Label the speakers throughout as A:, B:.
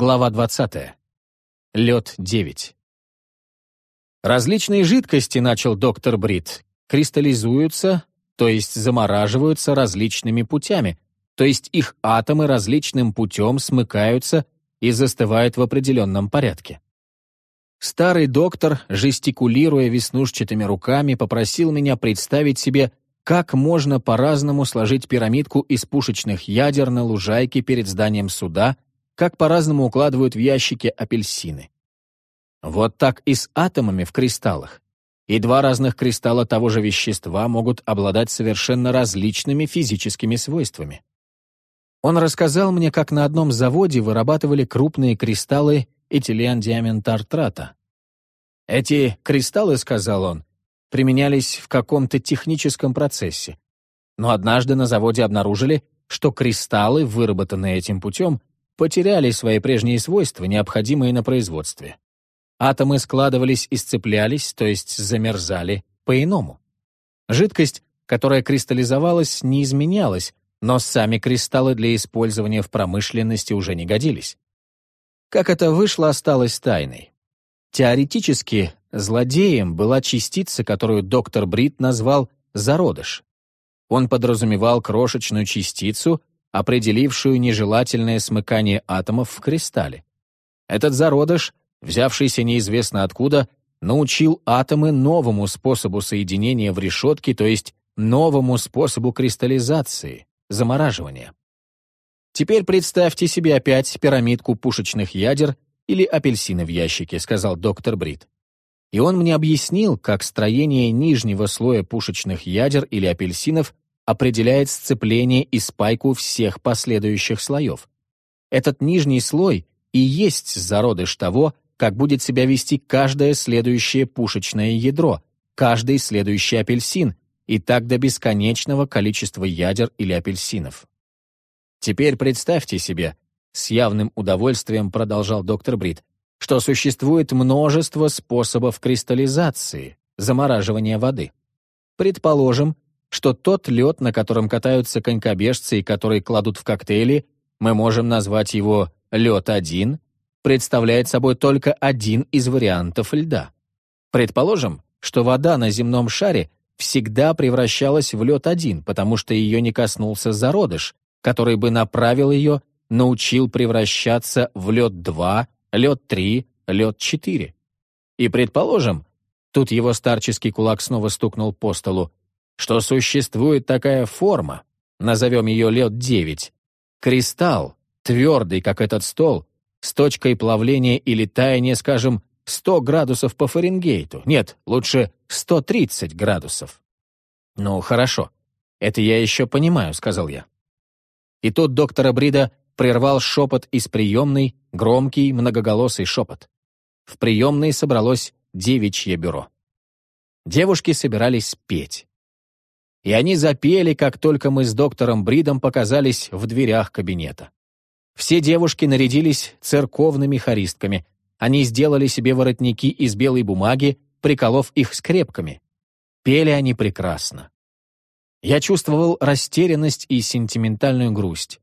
A: Глава 20. Лед 9. Различные жидкости, начал доктор Брит, кристаллизуются, то есть замораживаются различными путями, то есть их атомы различным путем смыкаются и застывают в определенном порядке. Старый доктор, жестикулируя веснушчатыми руками, попросил меня представить себе, как можно по-разному сложить пирамидку из пушечных ядер на лужайке перед зданием суда, как по-разному укладывают в ящики апельсины. Вот так и с атомами в кристаллах. И два разных кристалла того же вещества могут обладать совершенно различными физическими свойствами. Он рассказал мне, как на одном заводе вырабатывали крупные кристаллы этилендиаментартрата. Эти кристаллы, сказал он, применялись в каком-то техническом процессе. Но однажды на заводе обнаружили, что кристаллы, выработанные этим путем, потеряли свои прежние свойства, необходимые на производстве. Атомы складывались и сцеплялись, то есть замерзали, по-иному. Жидкость, которая кристаллизовалась, не изменялась, но сами кристаллы для использования в промышленности уже не годились. Как это вышло, осталось тайной. Теоретически, злодеем была частица, которую доктор Брит назвал «зародыш». Он подразумевал крошечную частицу, определившую нежелательное смыкание атомов в кристалле. Этот зародыш, взявшийся неизвестно откуда, научил атомы новому способу соединения в решетке, то есть новому способу кристаллизации, замораживания. Теперь представьте себе опять пирамидку пушечных ядер или апельсины в ящике», — сказал доктор Брит. И он мне объяснил, как строение нижнего слоя пушечных ядер или апельсинов определяет сцепление и спайку всех последующих слоев. Этот нижний слой и есть зародыш того, как будет себя вести каждое следующее пушечное ядро, каждый следующий апельсин, и так до бесконечного количества ядер или апельсинов. Теперь представьте себе, с явным удовольствием продолжал доктор Брит, что существует множество способов кристаллизации, замораживания воды. Предположим, что тот лед, на котором катаются конькобежцы и который кладут в коктейли, мы можем назвать его лед-1, представляет собой только один из вариантов льда. Предположим, что вода на земном шаре всегда превращалась в лед-1, потому что ее не коснулся зародыш, который бы направил ее научил превращаться в лед-2, лед-3, лед-4. И предположим, тут его старческий кулак снова стукнул по столу, что существует такая форма, назовем ее лед-9, кристалл, твердый, как этот стол, с точкой плавления или таяния, скажем, 100 градусов по Фаренгейту. Нет, лучше 130 градусов. «Ну, хорошо. Это я еще понимаю», — сказал я. И тут доктора Брида прервал шепот из приемной, громкий, многоголосый шепот. В приемной собралось девичье бюро. Девушки собирались петь. И они запели, как только мы с доктором Бридом показались в дверях кабинета. Все девушки нарядились церковными хористками. Они сделали себе воротники из белой бумаги, приколов их скрепками. Пели они прекрасно. Я чувствовал растерянность и сентиментальную грусть.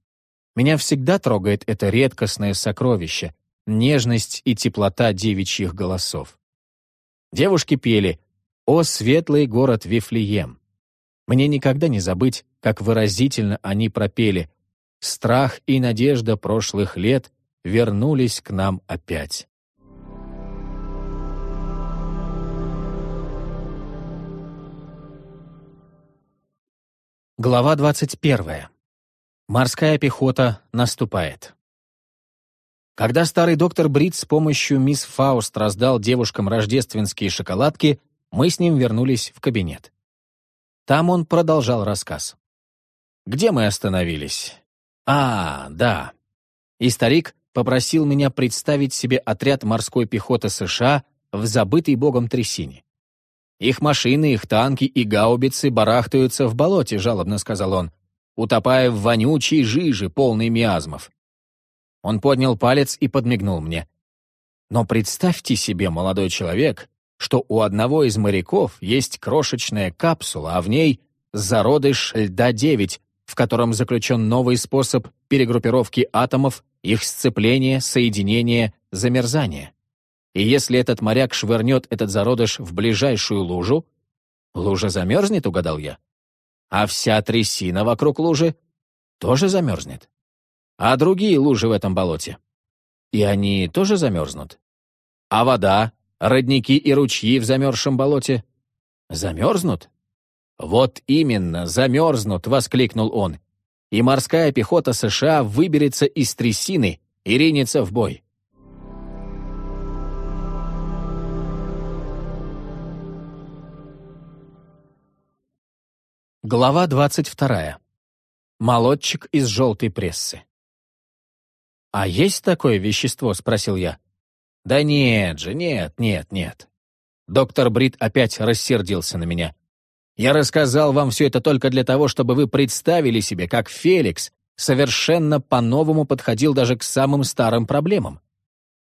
A: Меня всегда трогает это редкостное сокровище, нежность и теплота девичьих голосов. Девушки пели «О, светлый город Вифлеем». Мне никогда не забыть, как выразительно они пропели «Страх и надежда прошлых лет вернулись к нам опять». Глава двадцать первая. Морская пехота наступает. Когда старый доктор Брит с помощью мисс Фауст раздал девушкам рождественские шоколадки, мы с ним вернулись в кабинет. Там он продолжал рассказ. «Где мы остановились?» «А, да». И старик попросил меня представить себе отряд морской пехоты США в забытой богом трясине. «Их машины, их танки и гаубицы барахтаются в болоте», — жалобно сказал он утопая в вонючей жиже, полной миазмов. Он поднял палец и подмигнул мне. Но представьте себе, молодой человек, что у одного из моряков есть крошечная капсула, а в ней зародыш льда-9, в котором заключен новый способ перегруппировки атомов, их сцепления, соединения, замерзания. И если этот моряк швырнет этот зародыш в ближайшую лужу, лужа замерзнет, угадал я. А вся трясина вокруг лужи тоже замерзнет. А другие лужи в этом болоте? И они тоже замерзнут. А вода, родники и ручьи в замерзшем болоте замерзнут? «Вот именно, замерзнут!» — воскликнул он. «И морская пехота США выберется из трясины и ринется в бой». Глава двадцать вторая. Молодчик из желтой прессы. «А есть такое вещество?» — спросил я. «Да нет же, нет, нет, нет». Доктор Брит опять рассердился на меня. Я рассказал вам все это только для того, чтобы вы представили себе, как Феликс совершенно по-новому подходил даже к самым старым проблемам.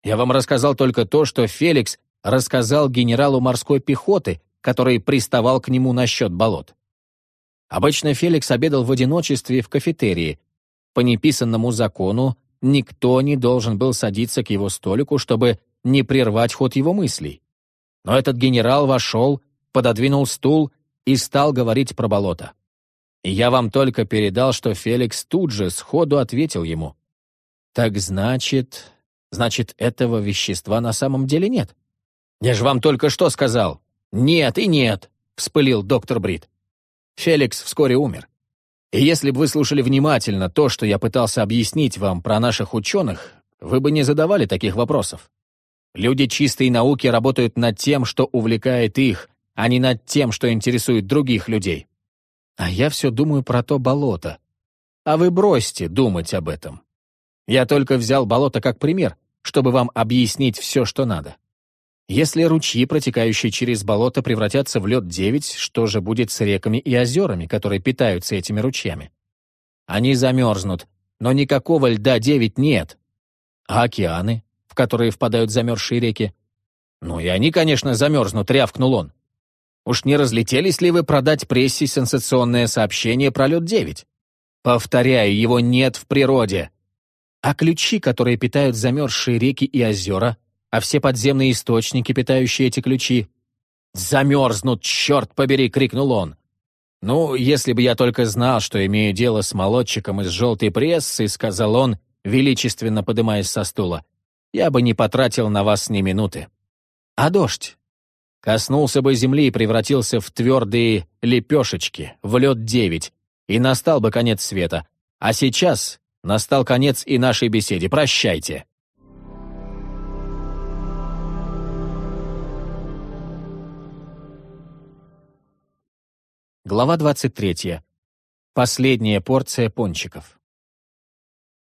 A: Я вам рассказал только то, что Феликс рассказал генералу морской пехоты, который приставал к нему насчет болот. Обычно Феликс обедал в одиночестве в кафетерии. По неписанному закону никто не должен был садиться к его столику, чтобы не прервать ход его мыслей. Но этот генерал вошел, пододвинул стул и стал говорить про болото. Я вам только передал, что Феликс тут же сходу ответил ему. «Так значит... Значит, этого вещества на самом деле нет?» «Я же вам только что сказал!» «Нет и нет!» — вспылил доктор Брит. Феликс вскоре умер. И если бы вы слушали внимательно то, что я пытался объяснить вам про наших ученых, вы бы не задавали таких вопросов. Люди чистой науки работают над тем, что увлекает их, а не над тем, что интересует других людей. А я все думаю про то болото. А вы бросьте думать об этом. Я только взял болото как пример, чтобы вам объяснить все, что надо. Если ручьи, протекающие через болото, превратятся в лед-9, что же будет с реками и озерами, которые питаются этими ручьями? Они замерзнут, но никакого льда-9 нет. А океаны, в которые впадают замерзшие реки? Ну и они, конечно, замерзнут, рявкнул он. Уж не разлетелись ли вы продать прессе сенсационное сообщение про лед-9? Повторяю, его нет в природе. А ключи, которые питают замерзшие реки и озера, а все подземные источники, питающие эти ключи, «Замерзнут, черт побери!» — крикнул он. «Ну, если бы я только знал, что имею дело с молодчиком из желтой прессы», — сказал он, величественно подымаясь со стула, «я бы не потратил на вас ни минуты». «А дождь? коснулся бы земли и превратился в твердые лепешечки, в лед девять, и настал бы конец света. А сейчас настал конец и нашей беседе. Прощайте. Глава 23. Последняя порция пончиков.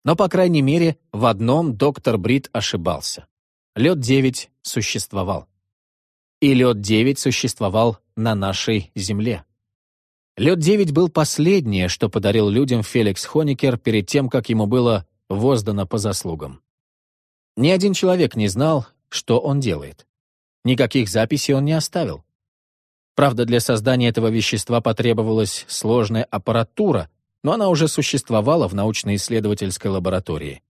A: Но, по крайней мере, в одном доктор Брит ошибался. Лед 9 существовал и лед-9 существовал на нашей Земле. Лед-9 был последнее, что подарил людям Феликс Хоникер перед тем, как ему было воздано по заслугам. Ни один человек не знал, что он делает. Никаких записей он не оставил. Правда, для создания этого вещества потребовалась сложная аппаратура, но она уже существовала в научно-исследовательской лаборатории.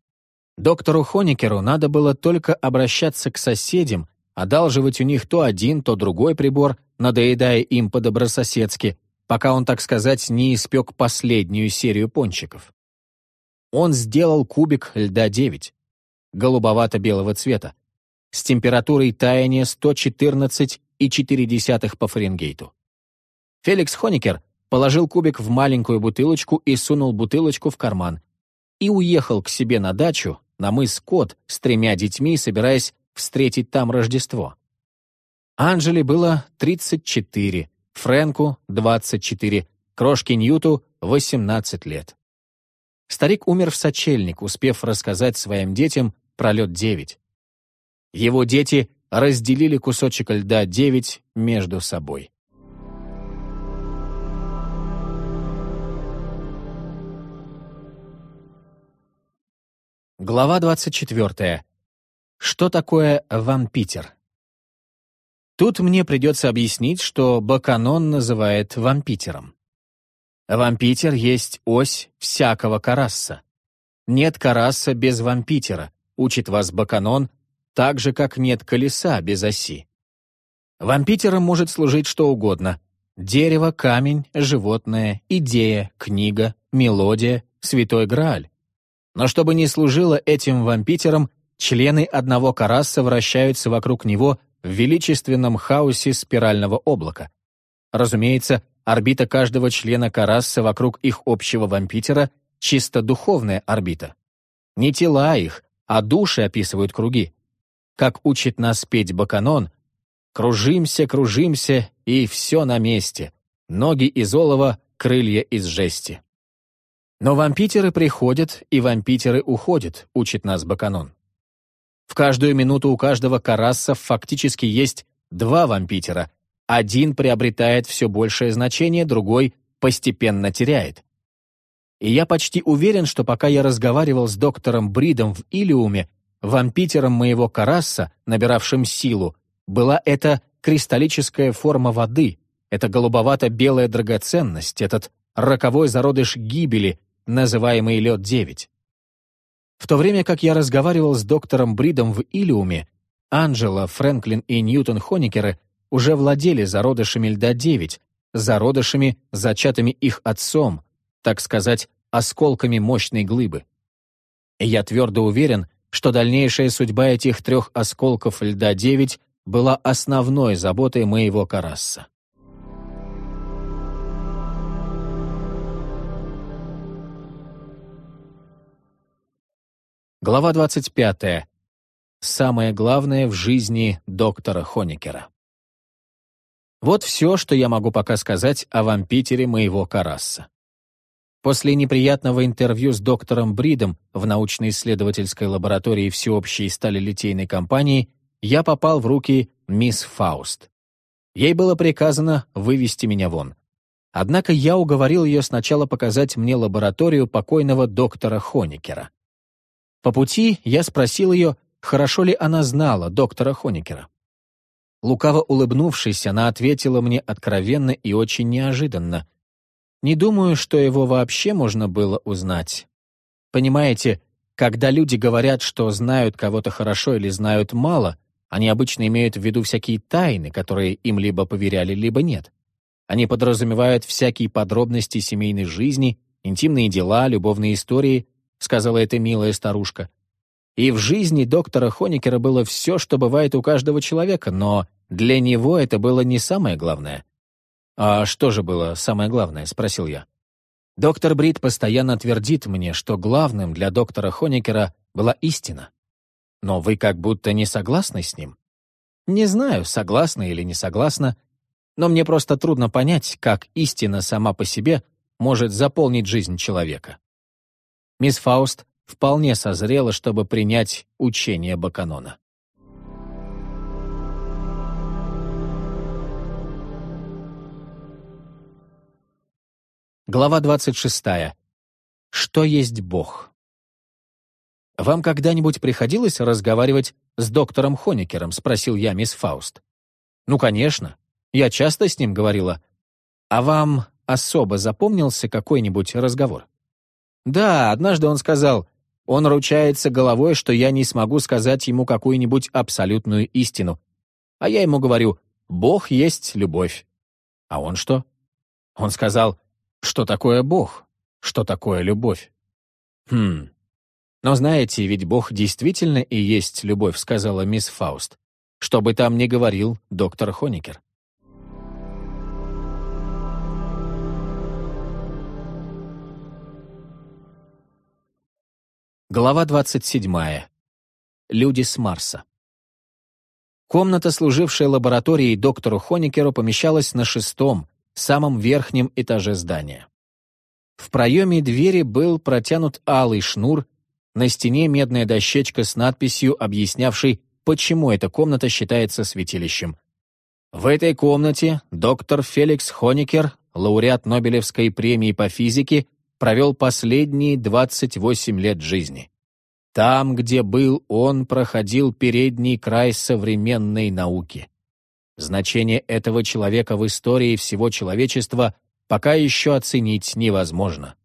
A: Доктору Хоникеру надо было только обращаться к соседям одалживать у них то один, то другой прибор, надоедая им по-добрососедски, пока он, так сказать, не испек последнюю серию пончиков. Он сделал кубик льда 9, голубовато-белого цвета, с температурой таяния 114,4 по Фаренгейту. Феликс Хоникер положил кубик в маленькую бутылочку и сунул бутылочку в карман и уехал к себе на дачу, на мыс Кот, с тремя детьми, собираясь встретить там Рождество. Анжели было 34, Фрэнку — 24, крошке Ньюту — 18 лет. Старик умер в сочельник, успев рассказать своим детям про лед 9. Его дети разделили кусочек льда 9 между собой. Глава 24. Что такое вампитер? Тут мне придется объяснить, что Баканон называет вампитером. Вампитер есть ось всякого карасса. Нет карасса без вампитера, учит вас Баканон, так же, как нет колеса без оси. Вампитером может служить что угодно. Дерево, камень, животное, идея, книга, мелодия, святой Грааль. Но чтобы не служило этим вампитером, члены одного карасса вращаются вокруг него в величественном хаосе спирального облака. Разумеется, орбита каждого члена карасса вокруг их общего вампитера — чисто духовная орбита. Не тела их, а души описывают круги. Как учит нас петь Баканон, «Кружимся, кружимся, и все на месте. Ноги из олова, крылья из жести». Но вампитеры приходят, и вампитеры уходят, учит нас Баканон. В каждую минуту у каждого карасса фактически есть два вампитера. Один приобретает все большее значение, другой постепенно теряет. И я почти уверен, что пока я разговаривал с доктором Бридом в Илиуме, вампитером моего карасса, набиравшим силу, была эта кристаллическая форма воды, эта голубовато-белая драгоценность, этот роковой зародыш гибели, называемый Лед-9. В то время как я разговаривал с доктором Бридом в Илиуме, Анджела, Фрэнклин и Ньютон Хоникеры уже владели зародышами льда-9, зародышами, зачатыми их отцом, так сказать, осколками мощной глыбы. И я твердо уверен, что дальнейшая судьба этих трех осколков льда-9 была основной заботой моего Карасса. Глава 25. Самое главное в жизни доктора Хоникера. Вот все, что я могу пока сказать о вампитере моего Карасса. После неприятного интервью с доктором Бридом в научно-исследовательской лаборатории всеобщей сталелитейной компании я попал в руки мисс Фауст. Ей было приказано вывести меня вон. Однако я уговорил ее сначала показать мне лабораторию покойного доктора Хоникера. По пути я спросил ее, хорошо ли она знала доктора Хоникера. Лукаво улыбнувшись, она ответила мне откровенно и очень неожиданно. Не думаю, что его вообще можно было узнать. Понимаете, когда люди говорят, что знают кого-то хорошо или знают мало, они обычно имеют в виду всякие тайны, которые им либо поверяли, либо нет. Они подразумевают всякие подробности семейной жизни, интимные дела, любовные истории, — сказала эта милая старушка. И в жизни доктора Хоникера было все, что бывает у каждого человека, но для него это было не самое главное. «А что же было самое главное?» — спросил я. Доктор Брит постоянно твердит мне, что главным для доктора Хоникера была истина. Но вы как будто не согласны с ним. Не знаю, согласна или не согласна, но мне просто трудно понять, как истина сама по себе может заполнить жизнь человека мисс Фауст вполне созрела, чтобы принять учение Баканона. Глава 26. Что есть Бог? «Вам когда-нибудь приходилось разговаривать с доктором Хоникером?» — спросил я мисс Фауст. «Ну, конечно. Я часто с ним говорила. А вам особо запомнился какой-нибудь разговор?» Да, однажды он сказал, он ручается головой, что я не смогу сказать ему какую-нибудь абсолютную истину. А я ему говорю, Бог есть любовь. А он что? Он сказал, что такое Бог, что такое любовь. Хм. Но знаете, ведь Бог действительно и есть любовь, сказала мисс Фауст. Что бы там ни говорил доктор Хоникер. Глава 27. Люди с Марса. Комната, служившая лабораторией доктору Хоникеру, помещалась на шестом, самом верхнем этаже здания. В проеме двери был протянут алый шнур, на стене медная дощечка с надписью, объяснявшей, почему эта комната считается святилищем. В этой комнате доктор Феликс Хоникер, лауреат Нобелевской премии по физике, провел последние 28 лет жизни. Там, где был он, проходил передний край современной науки. Значение этого человека в истории всего человечества пока еще оценить невозможно.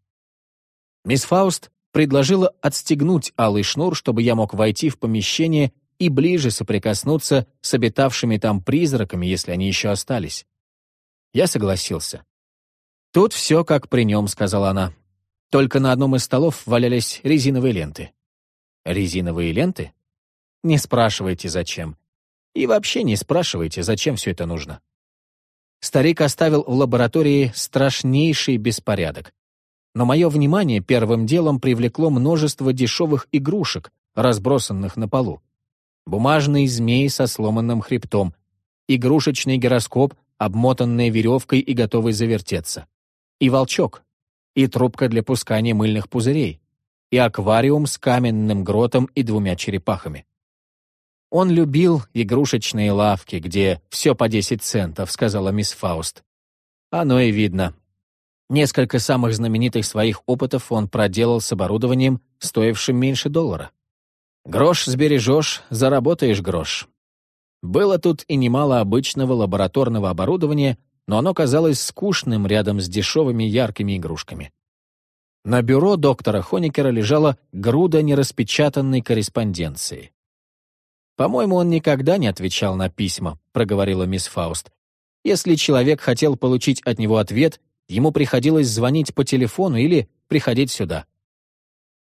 A: Мисс Фауст предложила отстегнуть алый шнур, чтобы я мог войти в помещение и ближе соприкоснуться с обитавшими там призраками, если они еще остались. Я согласился. «Тут все как при нем», — сказала она. «Только на одном из столов валялись резиновые ленты». «Резиновые ленты?» «Не спрашивайте, зачем. И вообще не спрашивайте, зачем все это нужно». Старик оставил в лаборатории страшнейший беспорядок. Но мое внимание первым делом привлекло множество дешевых игрушек, разбросанных на полу. Бумажный змей со сломанным хребтом, игрушечный гироскоп, обмотанный веревкой и готовый завертеться, и волчок, и трубка для пускания мыльных пузырей, и аквариум с каменным гротом и двумя черепахами. Он любил игрушечные лавки, где все по 10 центов, сказала мисс Фауст. Оно и видно. Несколько самых знаменитых своих опытов он проделал с оборудованием, стоившим меньше доллара. Грош сбережешь, заработаешь грош. Было тут и немало обычного лабораторного оборудования, но оно казалось скучным рядом с дешевыми яркими игрушками. На бюро доктора Хоникера лежала груда нераспечатанной корреспонденции. «По-моему, он никогда не отвечал на письма», — проговорила мисс Фауст. «Если человек хотел получить от него ответ, ему приходилось звонить по телефону или приходить сюда».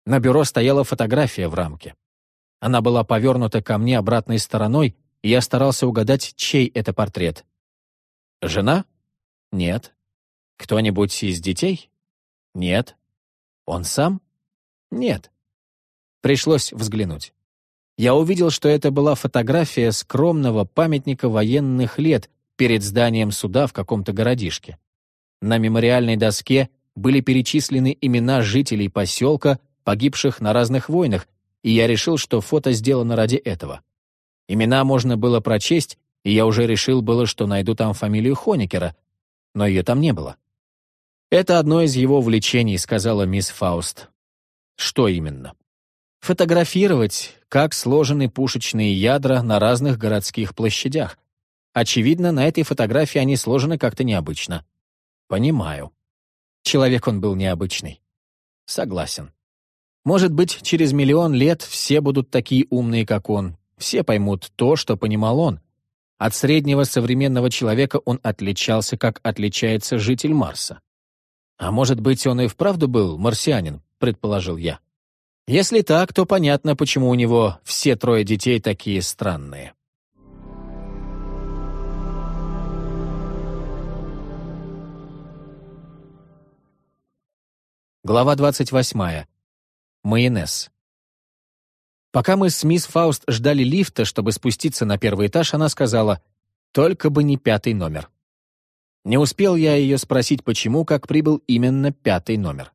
A: На бюро стояла фотография в рамке. Она была повернута ко мне обратной стороной, и я старался угадать, чей это портрет. «Жена? Нет. Кто-нибудь из детей? Нет. Он сам? Нет. Пришлось взглянуть я увидел, что это была фотография скромного памятника военных лет перед зданием суда в каком-то городишке. На мемориальной доске были перечислены имена жителей поселка, погибших на разных войнах, и я решил, что фото сделано ради этого. Имена можно было прочесть, и я уже решил было, что найду там фамилию Хоникера, но ее там не было. «Это одно из его увлечений», — сказала мисс Фауст. «Что именно?» фотографировать, как сложены пушечные ядра на разных городских площадях. Очевидно, на этой фотографии они сложены как-то необычно. Понимаю. Человек он был необычный. Согласен. Может быть, через миллион лет все будут такие умные, как он. Все поймут то, что понимал он. От среднего современного человека он отличался, как отличается житель Марса. А может быть, он и вправду был марсианин, предположил я. Если так, то понятно, почему у него все трое детей такие странные. Глава 28. Майонез. Пока мы с мисс Фауст ждали лифта, чтобы спуститься на первый этаж, она сказала, «Только бы не пятый номер». Не успел я ее спросить, почему, как прибыл именно пятый номер.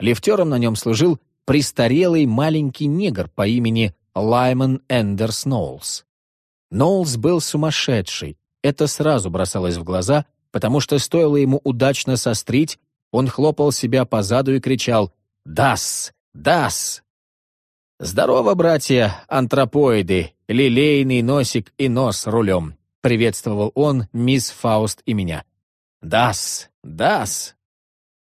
A: Лифтером на нем служил престарелый маленький негр по имени Лаймон Эндерс Ноулс. Ноулс был сумасшедший, это сразу бросалось в глаза, потому что стоило ему удачно сострить, он хлопал себя по заду и кричал «Да-с! Да-с!». «Здорово, братья, антропоиды, лилейный носик и нос рулем», приветствовал он мисс Фауст и меня. «Да-с! Да-с!»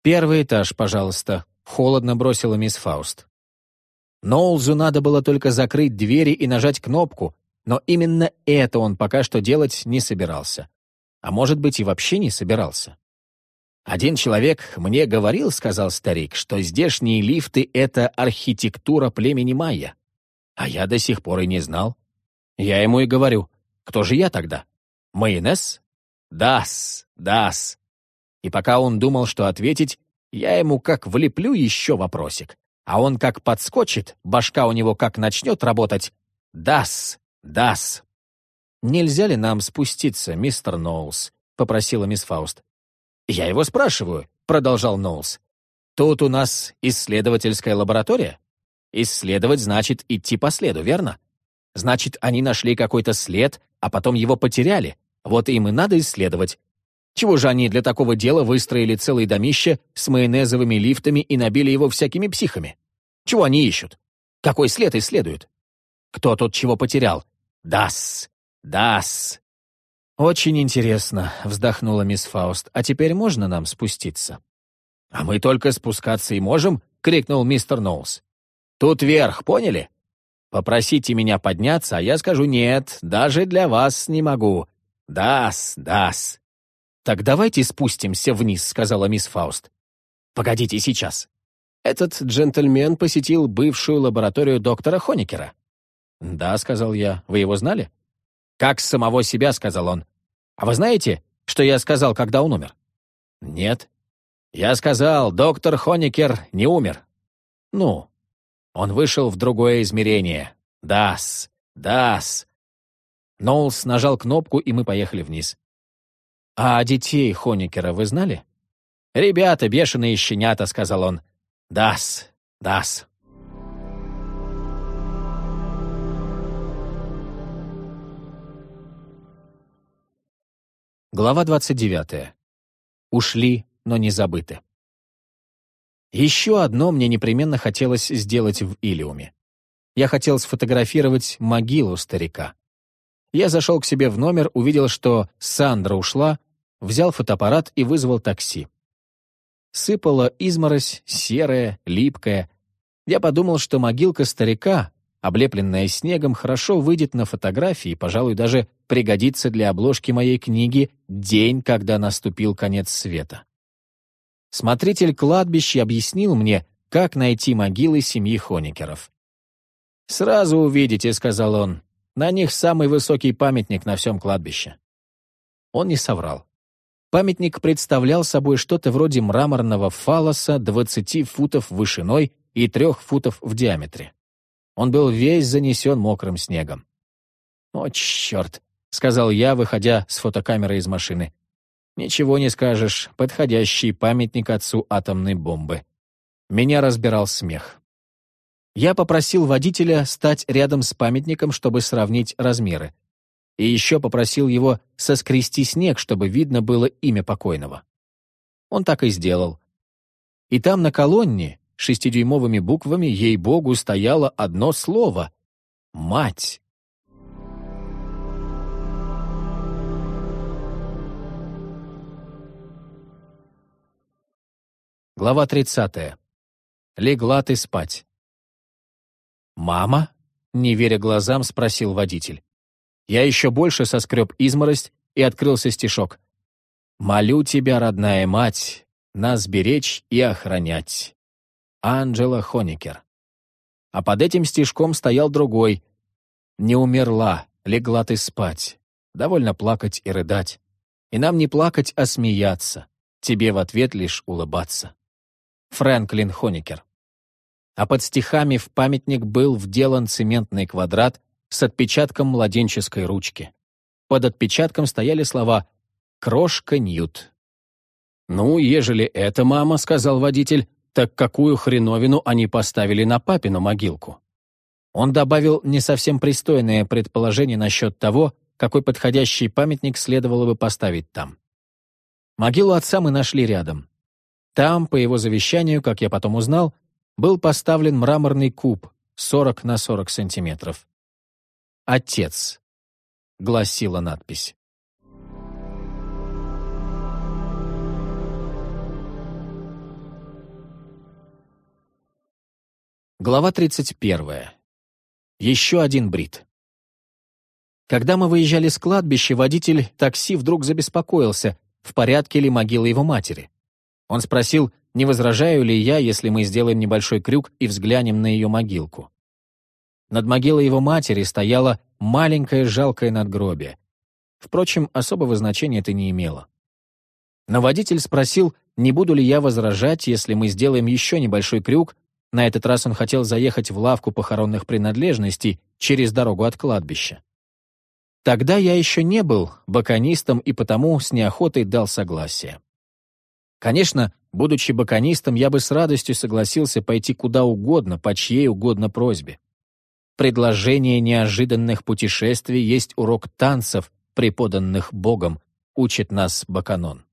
A: «Первый этаж, пожалуйста», холодно бросила мисс Фауст. Ноулзу надо было только закрыть двери и нажать кнопку, но именно это он пока что делать не собирался. А может быть, и вообще не собирался. «Один человек мне говорил, — сказал старик, — что здешние лифты — это архитектура племени майя. А я до сих пор и не знал. Я ему и говорю, кто же я тогда? Майонез? Дас, дас. И пока он думал, что ответить, я ему как влеплю еще вопросик, а он как подскочит, башка у него как начнет работать. «Да-с! Да-с!» «Нельзя ли нам спуститься, мистер Ноулс?» — попросила мисс Фауст. «Я его спрашиваю», — продолжал Ноулс. «Тут у нас исследовательская лаборатория. Исследовать значит идти по следу, верно? Значит, они нашли какой-то след, а потом его потеряли. Вот им и надо исследовать. Чего же они для такого дела выстроили целое домище с майонезовыми лифтами и набили его всякими психами? Чего они ищут? Какой след исследуют? Кто тут чего потерял? Да-с! Да-с! «Очень интересно», — вздохнула мисс Фауст. «А теперь можно нам спуститься?» «А мы только спускаться и можем», — крикнул мистер Ноулс. «Тут верх, поняли? Попросите меня подняться, а я скажу «нет», даже для вас не могу. «Да-с, да-с». «Так давайте спустимся вниз», — сказала мисс Фауст. «Погодите сейчас». Этот джентльмен посетил бывшую лабораторию доктора Хоникера. «Да», — сказал я. «Вы его знали?» «Как самого себя», — сказал он. «А вы знаете, что я сказал, когда он умер?» «Нет». «Я сказал, доктор Хоникер не умер». «Ну?» Он вышел в другое измерение. «Дас, дас». Ноулс нажал кнопку, и мы поехали вниз. «А детей Хоникера вы знали?» «Ребята, бешеные щенята», — сказал он. «Дас, дас». Глава 29. Ушли, но не забыты. Еще одно мне непременно хотелось сделать в Илиуме. Я хотел сфотографировать могилу старика. Я зашел к себе в номер, увидел, что Сандра ушла, взял фотоаппарат и вызвал такси. Сыпала изморозь, серая, липкая. Я подумал, что могилка старика, облепленная снегом, хорошо выйдет на фотографии, пожалуй, даже пригодится для обложки моей книги «День, когда наступил конец света». Смотритель кладбища объяснил мне, как найти могилы семьи Хоникеров. «Сразу увидите», — сказал он, — «на них самый высокий памятник на всем кладбище». Он не соврал. Памятник представлял собой что-то вроде мраморного фалоса 20 футов вышиной и 3 футов в диаметре. Он был весь занесен мокрым снегом. «О, черт!» — сказал я, выходя с фотокамеры из машины. «Ничего не скажешь, подходящий памятник отцу атомной бомбы». Меня разбирал смех. Я попросил водителя стать рядом с памятником, чтобы сравнить размеры. И еще попросил его соскрести снег, чтобы видно было имя покойного. Он так и сделал. И там на колонне шестидюймовыми буквами, ей-богу, стояло одно слово — «Мать». Глава 30. Легла ты спать. «Мама?» — не веря глазам, спросил водитель. Я еще больше соскреб изморость и открылся стишок. «Молю тебя, родная мать, нас беречь и охранять». Анджела Хоникер. А под этим стишком стоял другой. «Не умерла, легла ты спать. Довольно плакать и рыдать. И нам не плакать, а смеяться. Тебе в ответ лишь улыбаться». Фрэнклин Хоникер. А под стихами в памятник был вделан цементный квадрат с отпечатком младенческой ручки. Под отпечатком стояли слова «Крошка Ньют». «Ну, ежели это мама», — сказал водитель, так какую хреновину они поставили на папину могилку? Он добавил не совсем пристойное предположение насчет того, какой подходящий памятник следовало бы поставить там. Могилу отца мы нашли рядом. Там, по его завещанию, как я потом узнал, был поставлен мраморный куб 40 на 40 сантиметров. «Отец», — гласила надпись. Глава 31. Еще один брит. Когда мы выезжали с кладбища, водитель такси вдруг забеспокоился, в порядке ли могила его матери. Он спросил, не возражаю ли я, если мы сделаем небольшой крюк и взглянем на ее могилку. Над могилой его матери стояло маленькое жалкое надгробие. Впрочем, особого значения это не имело. Но водитель спросил, не буду ли я возражать, если мы сделаем еще небольшой крюк на этот раз он хотел заехать в лавку похоронных принадлежностей через дорогу от кладбища. Тогда я еще не был баконистом и потому с неохотой дал согласие. Конечно, будучи баконистом, я бы с радостью согласился пойти куда угодно, по чьей угодно просьбе. Предложение неожиданных путешествий есть урок танцев, преподанных Богом, учит нас Баканон.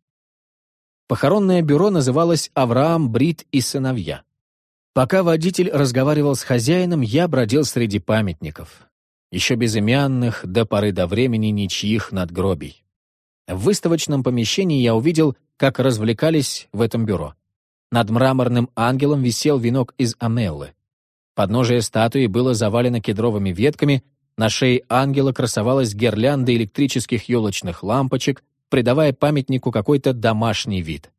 A: Похоронное бюро называлось «Авраам, Брит и сыновья». Пока водитель разговаривал с хозяином, я бродил среди памятников. Еще безымянных, до поры до времени ничьих надгробий. В выставочном помещении я увидел, как развлекались в этом бюро. Над мраморным ангелом висел венок из амеллы. Подножие статуи было завалено кедровыми ветками, на шее ангела красовалась гирлянда электрических елочных лампочек, придавая памятнику какой-то домашний вид.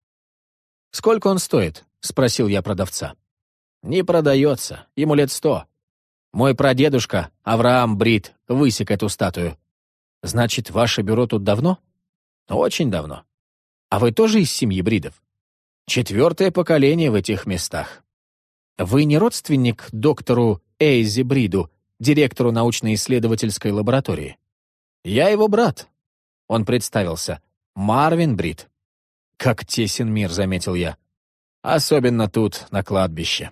A: «Сколько он стоит?» — спросил я продавца. «Не продается, ему лет сто. Мой прадедушка, Авраам Брит, высек эту статую. Значит, ваше бюро тут давно? Очень давно. А вы тоже из семьи Бридов? Четвертое поколение в этих местах. Вы не родственник доктору Эйзи Бриду, директору научно-исследовательской лаборатории? Я его брат. Он представился. Марвин Брид. Как тесен мир, заметил я. Особенно тут, на кладбище.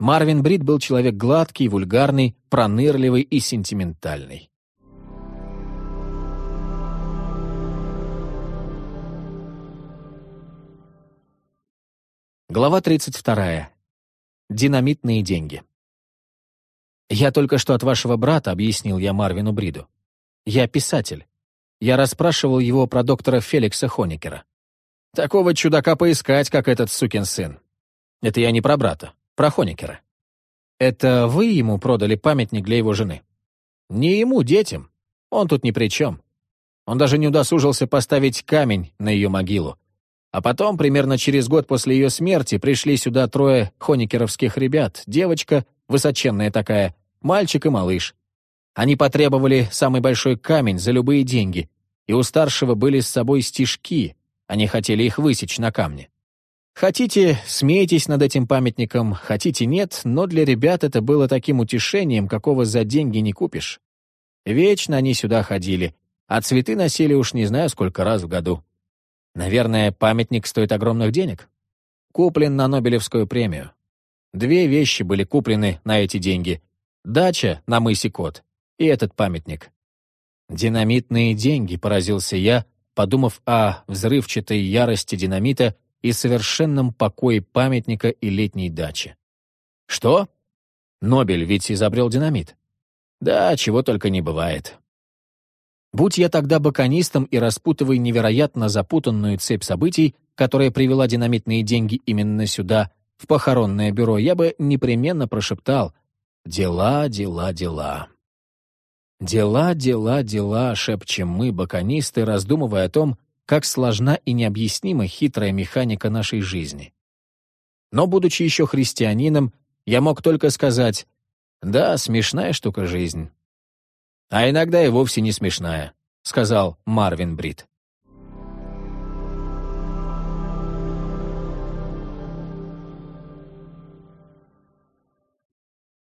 A: Марвин Брид был человек гладкий, вульгарный, пронырливый и сентиментальный. Глава 32. Динамитные деньги. «Я только что от вашего брата», — объяснил я Марвину Бриду. «Я писатель. Я расспрашивал его про доктора Феликса Хоникера. Такого чудака поискать, как этот сукин сын. Это я не про брата, про Хоникера. Это вы ему продали памятник для его жены? Не ему, детям. Он тут ни при чем. Он даже не удосужился поставить камень на ее могилу. А потом, примерно через год после ее смерти, пришли сюда трое хоникеровских ребят, девочка, высоченная такая, мальчик и малыш. Они потребовали самый большой камень за любые деньги, и у старшего были с собой стишки, они хотели их высечь на камне. Хотите, смейтесь над этим памятником, хотите нет, но для ребят это было таким утешением, какого за деньги не купишь. Вечно они сюда ходили, а цветы носили уж не знаю сколько раз в году. Наверное, памятник стоит огромных денег. Куплен на Нобелевскую премию. Две вещи были куплены на эти деньги. Дача на мысе Кот и этот памятник. Динамитные деньги, поразился я, подумав о взрывчатой ярости динамита и совершенном покое памятника и летней дачи. Что? Нобель ведь изобрел динамит. Да, чего только не бывает. Будь я тогда баконистом и распутывая невероятно запутанную цепь событий, которая привела динамитные деньги именно сюда, в похоронное бюро, я бы непременно прошептал «Дела, дела, дела». «Дела, дела, дела», — шепчем мы, баконисты, раздумывая о том, как сложна и необъяснима хитрая механика нашей жизни. Но, будучи еще христианином, я мог только сказать «Да, смешная штука жизнь». «А иногда и вовсе не смешная», — сказал Марвин Брит.